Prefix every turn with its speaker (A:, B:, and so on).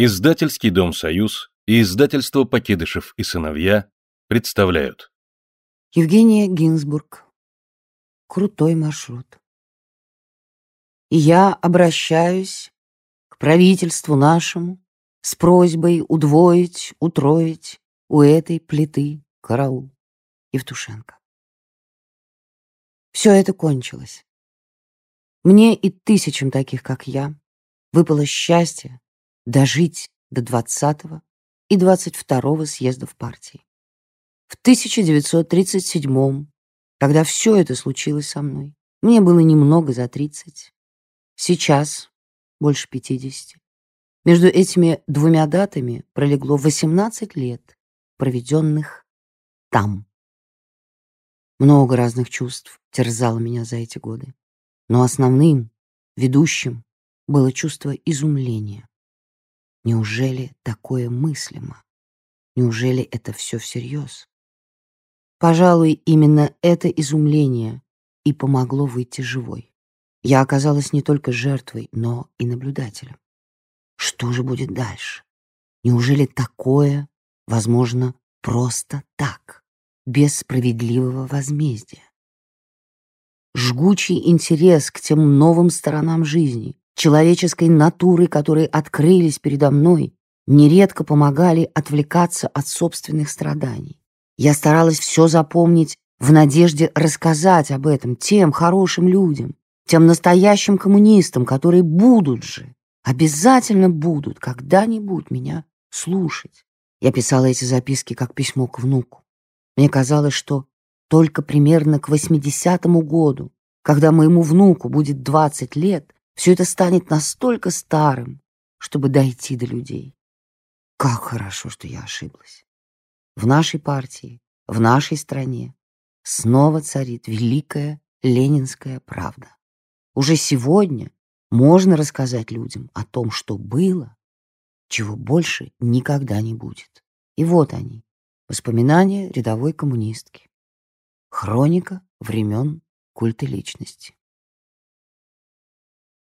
A: Издательский дом «Союз» и издательство «Покидышев и сыновья» представляют.
B: Евгения Гинзбург. Крутой маршрут. Я обращаюсь к правительству нашему с просьбой удвоить, утроить у этой плиты караул. Евтушенко. Все это кончилось. Мне и тысячам таких, как я, выпало счастье дожить до 20 и 22 съездов партии. В 1937 когда все это случилось со мной, мне было немного за 30. Сейчас больше 50. Между этими двумя датами пролегло 18 лет, проведенных там. Много разных чувств терзало меня за эти годы. Но основным, ведущим, было чувство изумления. Неужели такое мыслимо? Неужели это все всерьез? Пожалуй, именно это изумление и помогло выйти живой. Я оказалась не только жертвой, но и наблюдателем. Что же будет дальше? Неужели такое возможно просто так, без справедливого возмездия? Жгучий интерес к тем новым сторонам жизни, человеческой натуры, которые открылись передо мной, нередко помогали отвлекаться от собственных страданий. Я старалась все запомнить в надежде рассказать об этом тем хорошим людям, тем настоящим коммунистам, которые будут же, обязательно будут когда-нибудь меня слушать. Я писала эти записки как письмо к внуку. Мне казалось, что только примерно к 80-му году, когда моему внуку будет 20 лет, все это станет настолько старым, чтобы дойти до людей. Как хорошо, что я ошиблась. В нашей партии, в нашей стране снова царит великая ленинская правда. Уже сегодня можно рассказать людям о том, что было, чего больше никогда не будет. И вот они, воспоминания рядовой коммунистки. Хроника времен культа личности.